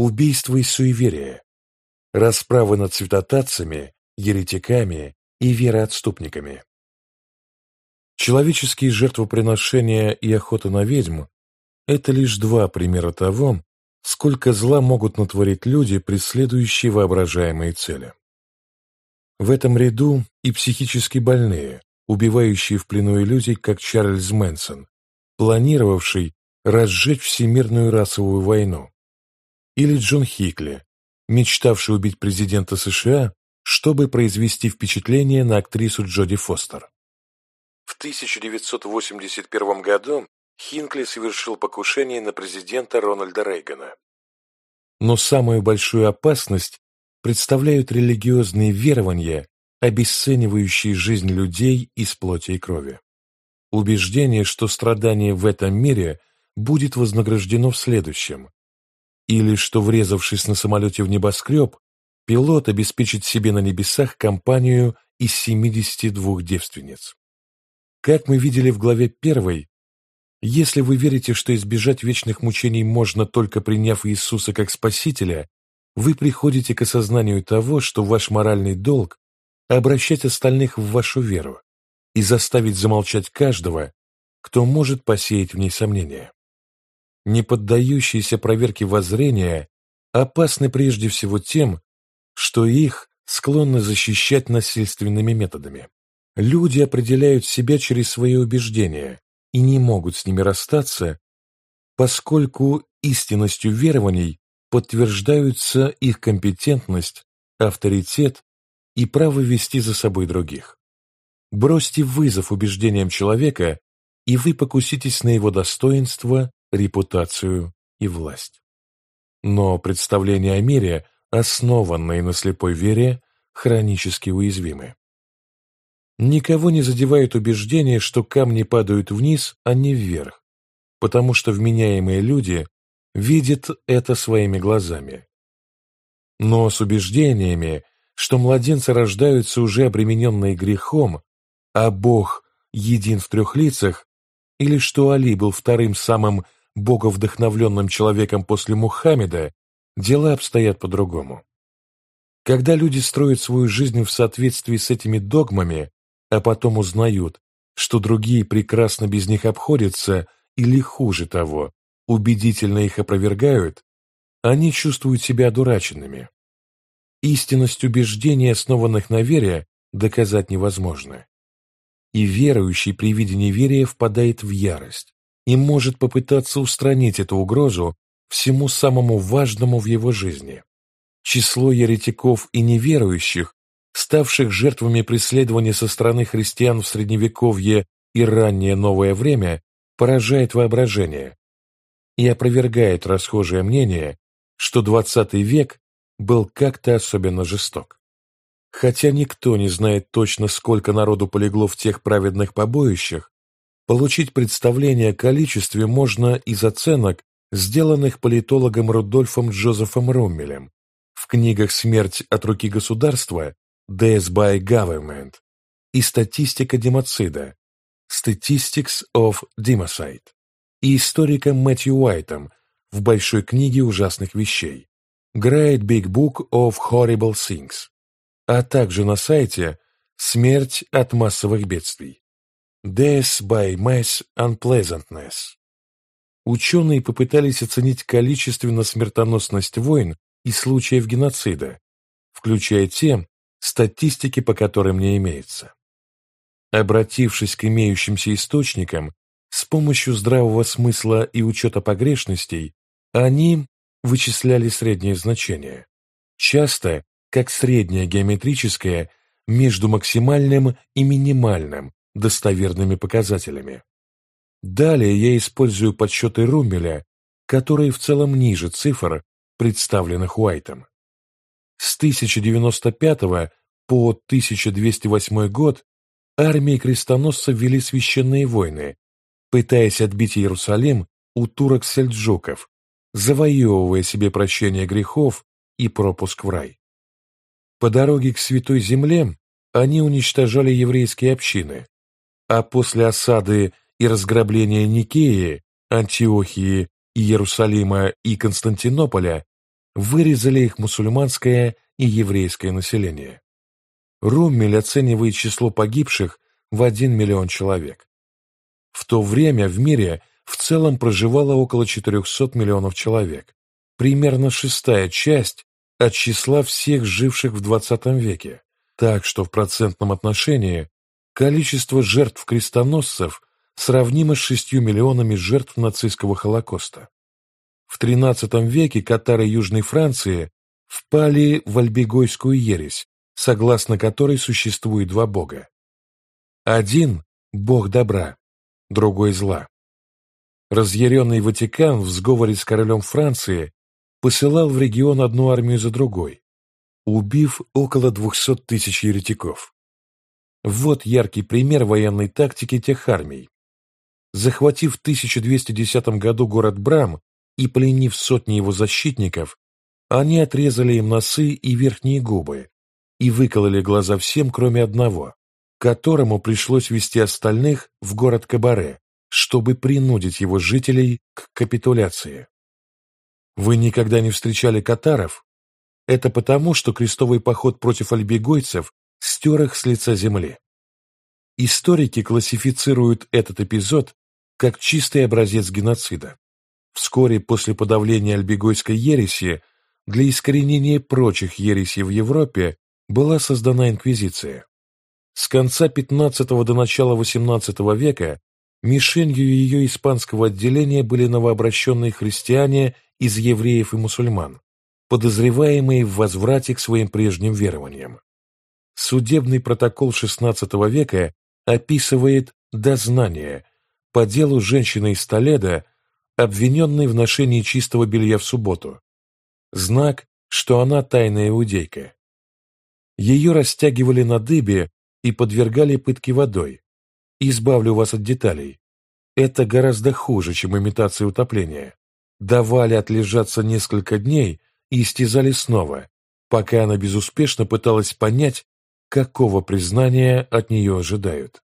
убийства и суеверия, расправы над святотатцами, еретиками и вероотступниками. Человеческие жертвоприношения и охота на ведьм – это лишь два примера того, сколько зла могут натворить люди, преследующие воображаемые цели. В этом ряду и психически больные, убивающие в плену иллюзий, как Чарльз Мэнсон, планировавший разжечь всемирную расовую войну, или Джон Хикли, мечтавший убить президента США, чтобы произвести впечатление на актрису Джоди Фостер. В 1981 году Хинкли совершил покушение на президента Рональда Рейгана. Но самую большую опасность представляют религиозные верования, обесценивающие жизнь людей из плоти и крови. Убеждение, что страдание в этом мире будет вознаграждено в следующем, или что, врезавшись на самолете в небоскреб, пилот обеспечит себе на небесах компанию из 72 девственниц. Как мы видели в главе первой, если вы верите, что избежать вечных мучений можно только приняв Иисуса как Спасителя, вы приходите к осознанию того, что ваш моральный долг – обращать остальных в вашу веру и заставить замолчать каждого, кто может посеять в ней сомнения. Не поддающиеся проверке воззрения опасны прежде всего тем, что их склонны защищать насильственными методами. Люди определяют себя через свои убеждения и не могут с ними расстаться, поскольку истинностью верований подтверждаются их компетентность, авторитет и право вести за собой других. Бросьте вызов убеждениям человека, и вы покуситесь на его достоинство, репутацию и власть. Но представления о мире, основанные на слепой вере, хронически уязвимы. Никого не задевает убеждение, что камни падают вниз, а не вверх, потому что вменяемые люди видит это своими глазами. Но с убеждениями, что младенцы рождаются уже обремененные грехом, а Бог един в трех лицах, или что Али был вторым самым боговдохновленным человеком после Мухаммеда, дела обстоят по-другому. Когда люди строят свою жизнь в соответствии с этими догмами, а потом узнают, что другие прекрасно без них обходятся или хуже того, убедительно их опровергают, они чувствуют себя одураченными. Истинность убеждений, основанных на вере, доказать невозможно. И верующий при виде неверия впадает в ярость и может попытаться устранить эту угрозу всему самому важному в его жизни. Число еретиков и неверующих, ставших жертвами преследования со стороны христиан в Средневековье и раннее новое время, поражает воображение, и опровергает расхожее мнение, что XX век был как-то особенно жесток. Хотя никто не знает точно, сколько народу полегло в тех праведных побоищах, получить представление о количестве можно из оценок, сделанных политологом Рудольфом Джозефом Роммелем в книгах «Смерть от руки государства» «Death by Government» и «Статистика демоцида» «Statistics of Democide» и историком Мэтью Уайтом в большой книге ужасных вещей Great Big Book of Horrible Things, а также на сайте «Смерть от массовых бедствий» Death by Mass Unpleasantness. Ученые попытались оценить количественно смертоносность войн и случаев геноцида, включая те, статистики по которым не имеется. Обратившись к имеющимся источникам, с помощью здравого смысла и учета погрешностей они вычисляли среднее значение, часто как среднее геометрическое между максимальным и минимальным достоверными показателями. Далее я использую подсчеты Руммеля, которые в целом ниже цифр, представленных Уайтом. С 1095 по 1208 год армии крестоносцев вели священные войны, пытаясь отбить Иерусалим у турок-сельджуков, завоевывая себе прощение грехов и пропуск в рай. По дороге к Святой Земле они уничтожали еврейские общины, а после осады и разграбления Никеи, Антиохии, Иерусалима и Константинополя вырезали их мусульманское и еврейское население. Руммель оценивает число погибших в 1 миллион человек. В то время в мире в целом проживало около 400 миллионов человек, примерно шестая часть от числа всех живших в 20 веке, так что в процентном отношении количество жертв крестоносцев сравнимо с 6 миллионами жертв нацистского Холокоста. В XIII веке катары Южной Франции впали в альбегойскую ересь, согласно которой существует два бога. Один – бог добра, другой – зла. Разъяренный Ватикан в сговоре с королем Франции посылал в регион одну армию за другой, убив около 200 тысяч еретиков. Вот яркий пример военной тактики тех армий. Захватив в 1210 году город Брам и пленив сотни его защитников, они отрезали им носы и верхние губы и выкололи глаза всем, кроме одного, которому пришлось вести остальных в город Кабаре, чтобы принудить его жителей к капитуляции. Вы никогда не встречали катаров? Это потому, что крестовый поход против альбегойцев стер их с лица земли. Историки классифицируют этот эпизод как чистый образец геноцида. Вскоре после подавления альбегойской ереси для искоренения прочих ересей в Европе была создана инквизиция. С конца XV до начала XVIII века мишенью ее испанского отделения были новообращенные христиане из евреев и мусульман, подозреваемые в возврате к своим прежним верованиям. Судебный протокол XVI века описывает дознание по делу женщины из Толедо, обвиненной в ношении чистого белья в субботу. Знак, что она тайная иудейка. Ее растягивали на дыбе и подвергали пытке водой. Избавлю вас от деталей. Это гораздо хуже, чем имитация утопления давали отлежаться несколько дней и истязали снова, пока она безуспешно пыталась понять, какого признания от нее ожидают.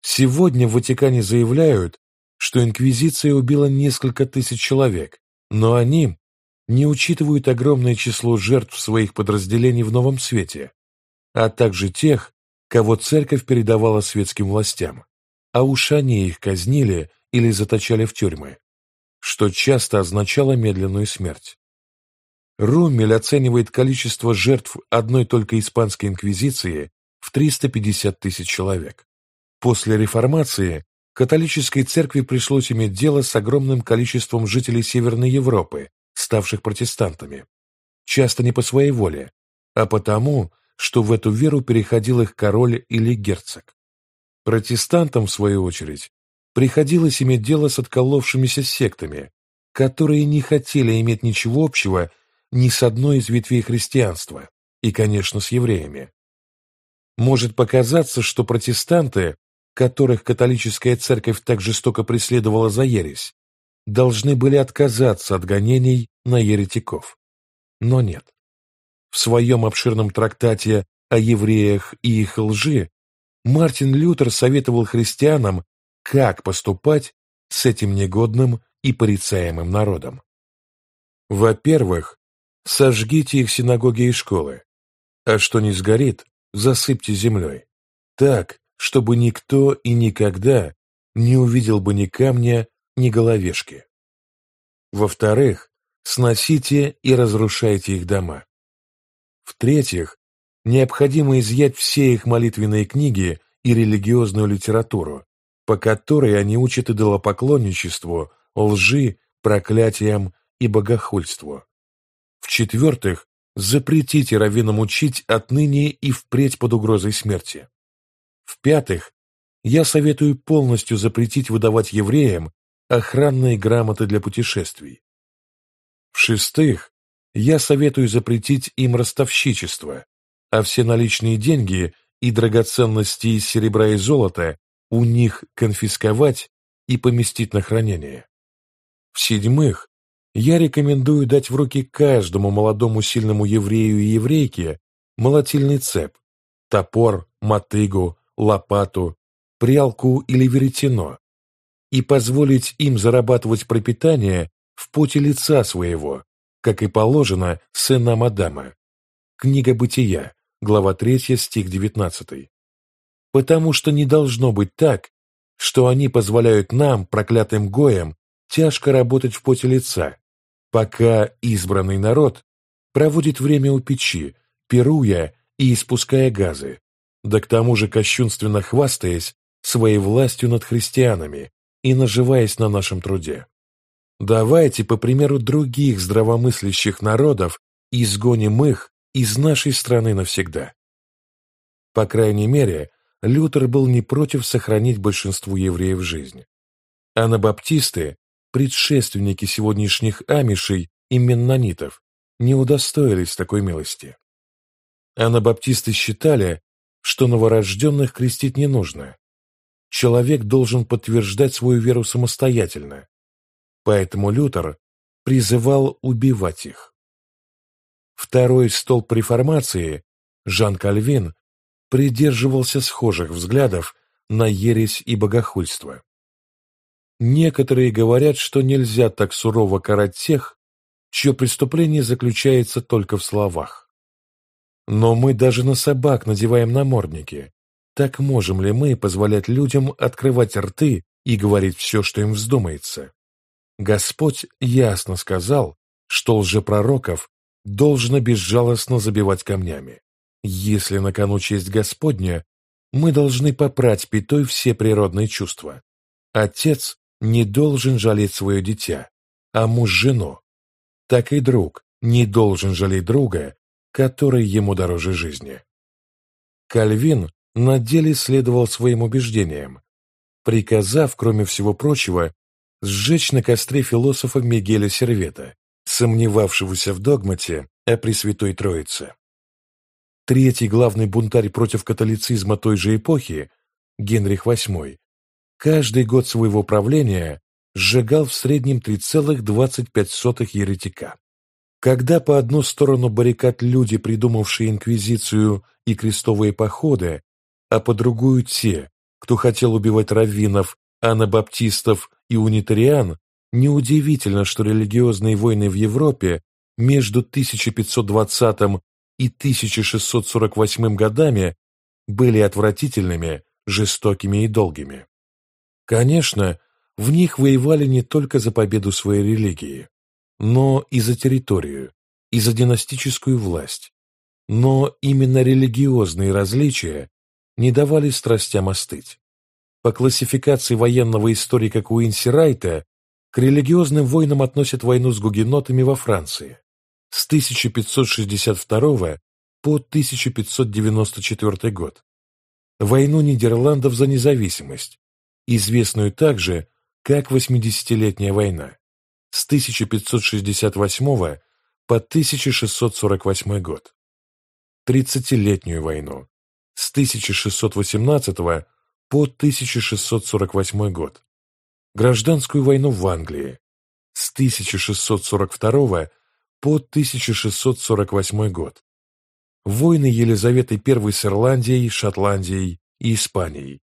Сегодня в Ватикане заявляют, что Инквизиция убила несколько тысяч человек, но они не учитывают огромное число жертв своих подразделений в Новом Свете, а также тех, кого церковь передавала светским властям, а уж они их казнили или заточали в тюрьмы что часто означало медленную смерть. Руммель оценивает количество жертв одной только испанской инквизиции в 350 тысяч человек. После реформации католической церкви пришлось иметь дело с огромным количеством жителей Северной Европы, ставших протестантами. Часто не по своей воле, а потому, что в эту веру переходил их король или герцог. Протестантам, в свою очередь, приходилось иметь дело с отколовшимися сектами, которые не хотели иметь ничего общего ни с одной из ветвей христианства, и, конечно, с евреями. Может показаться, что протестанты, которых католическая церковь так жестоко преследовала за ересь, должны были отказаться от гонений на еретиков. Но нет. В своем обширном трактате о евреях и их лжи Мартин Лютер советовал христианам как поступать с этим негодным и порицаемым народом. Во-первых, сожгите их синагоги и школы, а что не сгорит, засыпьте землей, так, чтобы никто и никогда не увидел бы ни камня, ни головешки. Во-вторых, сносите и разрушайте их дома. В-третьих, необходимо изъять все их молитвенные книги и религиозную литературу, по которой они учат идолопоклонничеству, лжи, проклятиям и богохульству. В-четвертых, запретите раввинам учить отныне и впредь под угрозой смерти. В-пятых, я советую полностью запретить выдавать евреям охранные грамоты для путешествий. В-шестых, я советую запретить им ростовщичество, а все наличные деньги и драгоценности из серебра и золота у них конфисковать и поместить на хранение. В-седьмых, я рекомендую дать в руки каждому молодому сильному еврею и еврейке молотильный цеп, топор, мотыгу, лопату, прялку или веретено и позволить им зарабатывать пропитание в поте лица своего, как и положено сынам Адама. Книга Бытия, глава 3, стих 19. Потому что не должно быть так, что они позволяют нам, проклятым гоям, тяжко работать в поте лица, пока избранный народ проводит время у печи, пируя и испуская газы, да к тому же кощунственно хвастаясь своей властью над христианами и наживаясь на нашем труде. Давайте, по примеру других здравомыслящих народов, изгоним их из нашей страны навсегда. По крайней мере, Лютер был не против сохранить большинству евреев жизнь. Анабаптисты, предшественники сегодняшних амишей и меннонитов, не удостоились такой милости. Анабаптисты считали, что новорожденных крестить не нужно. Человек должен подтверждать свою веру самостоятельно, поэтому Лютер призывал убивать их. Второй столб реформации, Жан Кальвин, придерживался схожих взглядов на ересь и богохульство. Некоторые говорят, что нельзя так сурово карать тех, чье преступление заключается только в словах. Но мы даже на собак надеваем намордники. Так можем ли мы позволять людям открывать рты и говорить все, что им вздумается? Господь ясно сказал, что лжепророков должно безжалостно забивать камнями. Если на кону честь Господня, мы должны попрать пятой все природные чувства. Отец не должен жалеть свое дитя, а муж – жену. Так и друг не должен жалеть друга, который ему дороже жизни. Кальвин на деле следовал своим убеждениям, приказав, кроме всего прочего, сжечь на костре философа Мигеля Сервета, сомневавшегося в догмате о Пресвятой Троице. Третий главный бунтарь против католицизма той же эпохи, Генрих VIII, каждый год своего правления сжигал в среднем 3,25 еретика. Когда по одну сторону баррикад люди, придумавшие инквизицию и крестовые походы, а по другую те, кто хотел убивать раввинов, анабаптистов и унитариан, неудивительно, что религиозные войны в Европе между 1520 и 1648 годами были отвратительными, жестокими и долгими. Конечно, в них воевали не только за победу своей религии, но и за территорию, и за династическую власть. Но именно религиозные различия не давали страстям остыть. По классификации военного историка Куинси Райта, к религиозным войнам относят войну с гугенотами во Франции с 1562 по 1594 год, войну Нидерландов за независимость, известную также как Восьмидесятилетняя война, с 1568 по 1648 год, Тридцатилетнюю войну, с 1618 по 1648 год, гражданскую войну в Англии. С 1642 по 1648 год, войны Елизаветы I с Ирландией, Шотландией и Испанией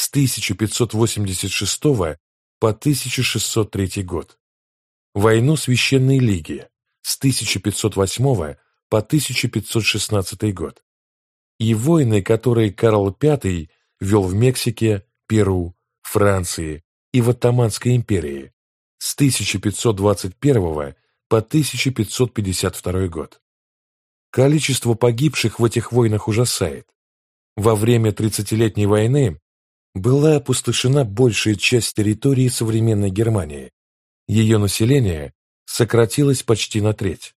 с 1586 по 1603 год, войну Священной Лиги с 1508 по 1516 год и войны, которые Карл V вел в Мексике, Перу, Франции и в Оттоманской империи с 1521 по 1552 год. Количество погибших в этих войнах ужасает. Во время Тридцатилетней войны была опустошена большая часть территории современной Германии. Ее население сократилось почти на треть.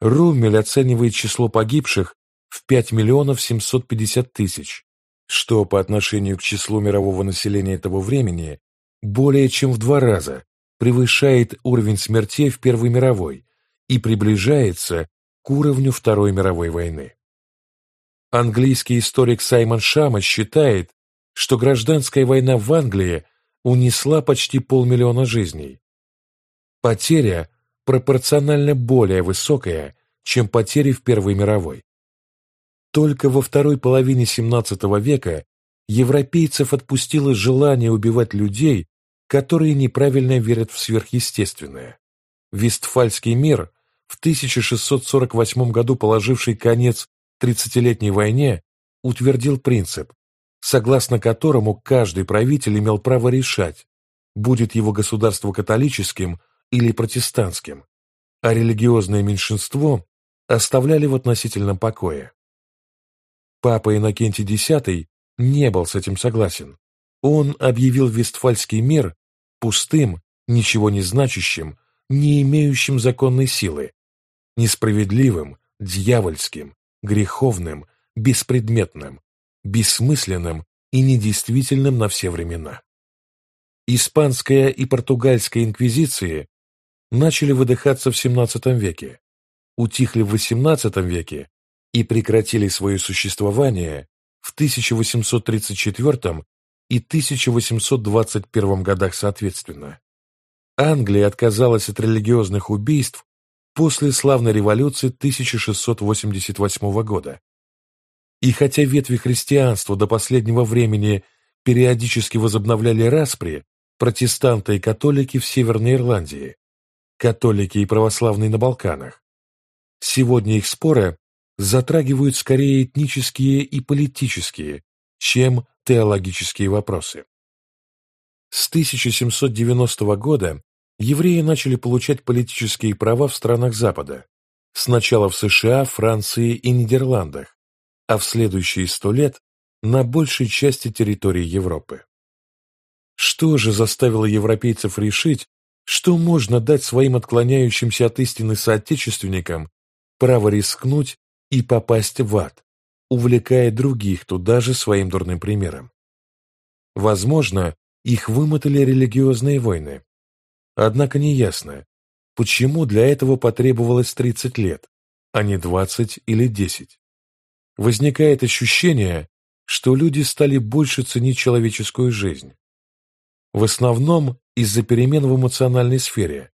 Руммель оценивает число погибших в 5 миллионов 750 тысяч, что по отношению к числу мирового населения того времени более чем в два раза превышает уровень смертей в Первой мировой и приближается к уровню Второй мировой войны. Английский историк Саймон Шама считает, что гражданская война в Англии унесла почти полмиллиона жизней. Потеря пропорционально более высокая, чем потери в Первой мировой. Только во второй половине XVII века европейцев отпустило желание убивать людей, которые неправильно верят в сверхъестественное. Вестфальский мир в 1648 году положивший конец Тридцатилетней войне, утвердил принцип, согласно которому каждый правитель имел право решать, будет его государство католическим или протестантским, а религиозное меньшинство оставляли в относительном покое. Папа Иннокентий X не был с этим согласен. Он объявил Вестфальский мир пустым, ничего не значащим, не имеющим законной силы, несправедливым, дьявольским, греховным, беспредметным, бессмысленным и недействительным на все времена. Испанская и португальская инквизиции начали выдыхаться в XVII веке, утихли в XVIII веке и прекратили свое существование в 1834 и 1821 годах соответственно. Англия отказалась от религиозных убийств после славной революции 1688 года. И хотя ветви христианства до последнего времени периодически возобновляли распри, протестанты и католики в Северной Ирландии, католики и православные на Балканах, сегодня их споры затрагивают скорее этнические и политические, чем теологические вопросы. С 1790 года евреи начали получать политические права в странах Запада, сначала в США, Франции и Нидерландах, а в следующие сто лет на большей части территории Европы. Что же заставило европейцев решить, что можно дать своим отклоняющимся от истины соотечественникам право рискнуть и попасть в ад, увлекая других туда же своим дурным примером? Возможно, их вымотали религиозные войны, Однако неясно, почему для этого потребовалось 30 лет, а не 20 или 10. Возникает ощущение, что люди стали больше ценить человеческую жизнь. В основном из-за перемен в эмоциональной сфере,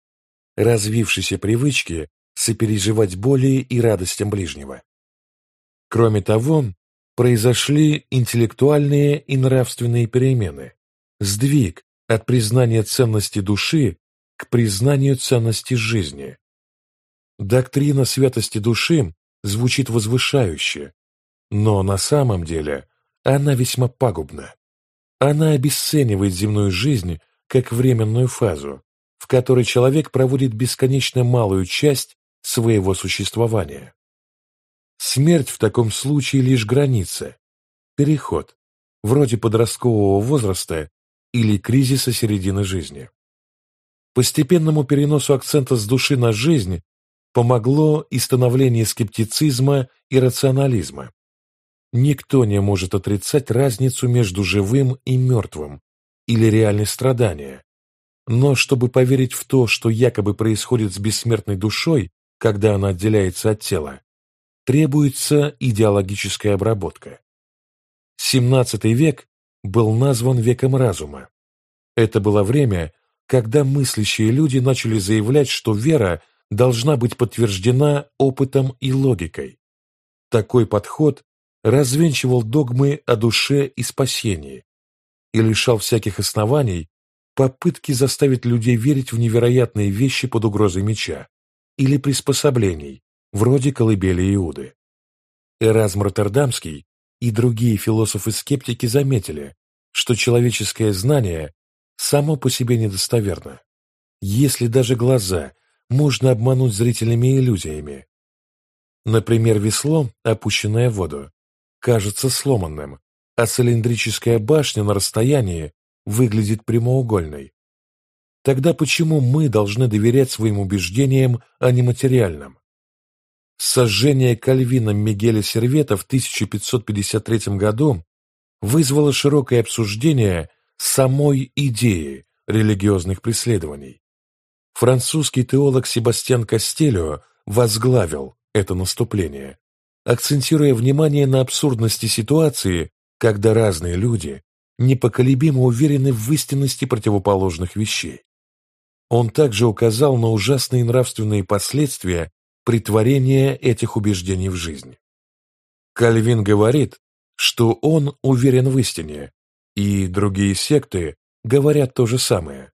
развившейся привычки сопереживать боли и радостям ближнего. Кроме того, произошли интеллектуальные и нравственные перемены, сдвиг от признания ценности души к признанию ценности жизни. Доктрина святости души звучит возвышающе, но на самом деле она весьма пагубна. Она обесценивает земную жизнь как временную фазу, в которой человек проводит бесконечно малую часть своего существования. Смерть в таком случае лишь граница, переход, вроде подросткового возраста или кризиса середины жизни. Постепенному переносу акцента с души на жизнь помогло и становление скептицизма и рационализма. Никто не может отрицать разницу между живым и мертвым или реальное страдание. Но чтобы поверить в то, что якобы происходит с бессмертной душой, когда она отделяется от тела, требуется идеологическая обработка. XVII век был назван веком разума. Это было время, когда мыслящие люди начали заявлять, что вера должна быть подтверждена опытом и логикой. Такой подход развенчивал догмы о душе и спасении и лишал всяких оснований попытки заставить людей верить в невероятные вещи под угрозой меча или приспособлений, вроде колыбели Иуды. Эразм Роттердамский и другие философы-скептики заметили, что человеческое знание само по себе недостоверно. Если даже глаза можно обмануть зрительными иллюзиями. Например, весло, опущенное в воду, кажется сломанным, а цилиндрическая башня на расстоянии выглядит прямоугольной. Тогда почему мы должны доверять своим убеждениям, а не материальным? Сожжение Кальвином Мигеля Сервета в 1553 году вызвало широкое обсуждение самой идеи религиозных преследований. Французский теолог Себастьян Кастелио возглавил это наступление, акцентируя внимание на абсурдности ситуации, когда разные люди непоколебимо уверены в истинности противоположных вещей. Он также указал на ужасные нравственные последствия притворения этих убеждений в жизнь. Кальвин говорит, что он уверен в истине, и другие секты говорят то же самое.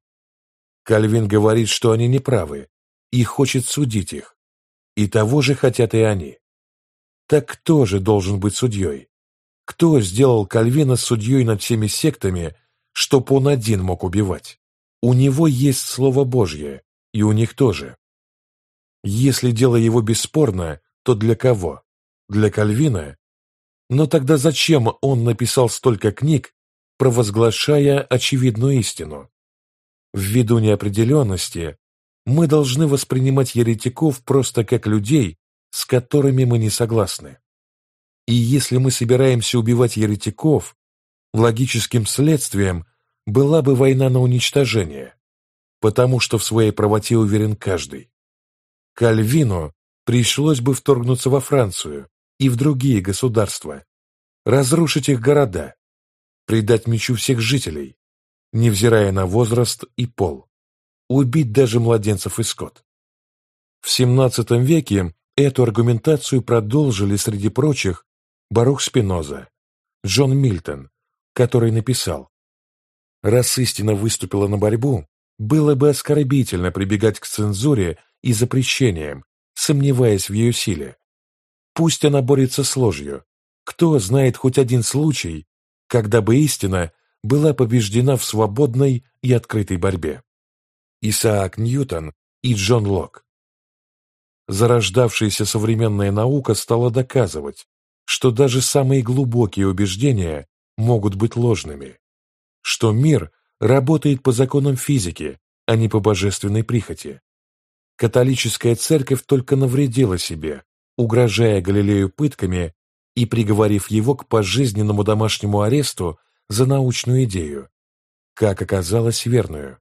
Кальвин говорит, что они неправы, и хочет судить их, И того же хотят и они. Так кто же должен быть судьей? Кто сделал Кальвина судьей над всеми сектами, чтоб он один мог убивать? У него есть Слово Божье, и у них тоже. Если дело его бесспорно, то для кого? Для Кальвина? Но тогда зачем он написал столько книг, провозглашая очевидную истину? Ввиду неопределенности мы должны воспринимать еретиков просто как людей, с которыми мы не согласны. И если мы собираемся убивать еретиков, логическим следствием была бы война на уничтожение, потому что в своей правоте уверен каждый. Кальвину пришлось бы вторгнуться во Францию и в другие государства, разрушить их города, предать мечу всех жителей, невзирая на возраст и пол, убить даже младенцев и скот. В XVII веке эту аргументацию продолжили среди прочих Барух Спиноза, Джон Мильтон, который написал «Раз истина выступила на борьбу, было бы оскорбительно прибегать к цензуре и запрещениям, сомневаясь в ее силе. Пусть она борется с ложью. Кто знает хоть один случай, когда бы истина была побеждена в свободной и открытой борьбе? Исаак Ньютон и Джон Лок. Зарождавшаяся современная наука стала доказывать, что даже самые глубокие убеждения могут быть ложными, что мир работает по законам физики, а не по божественной прихоти. Католическая церковь только навредила себе, угрожая Галилею пытками и приговорив его к пожизненному домашнему аресту за научную идею, как оказалось верную.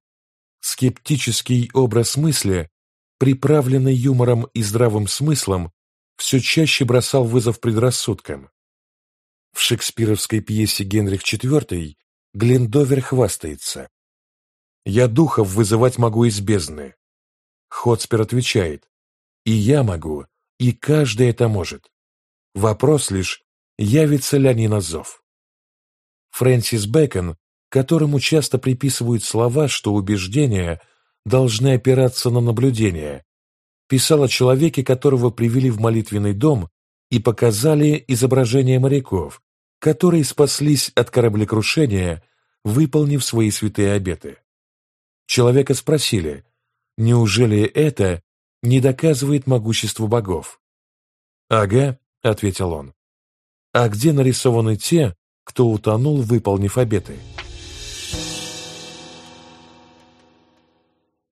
Скептический образ мысли, приправленный юмором и здравым смыслом, все чаще бросал вызов предрассудкам. В шекспировской пьесе «Генрих IV» Глендовер хвастается. «Я духов вызывать могу из бездны». Хотспер отвечает. «И я могу, и каждый это может. Вопрос лишь, явится ли они на зов». Фрэнсис Бэкон которому часто приписывают слова, что убеждения должны опираться на наблюдение, писал о человеке, которого привели в молитвенный дом и показали изображение моряков, которые спаслись от кораблекрушения, выполнив свои святые обеты. Человека спросили, неужели это не доказывает могущество богов? «Ага», — ответил он. «А где нарисованы те, кто утонул, выполнив обеты?»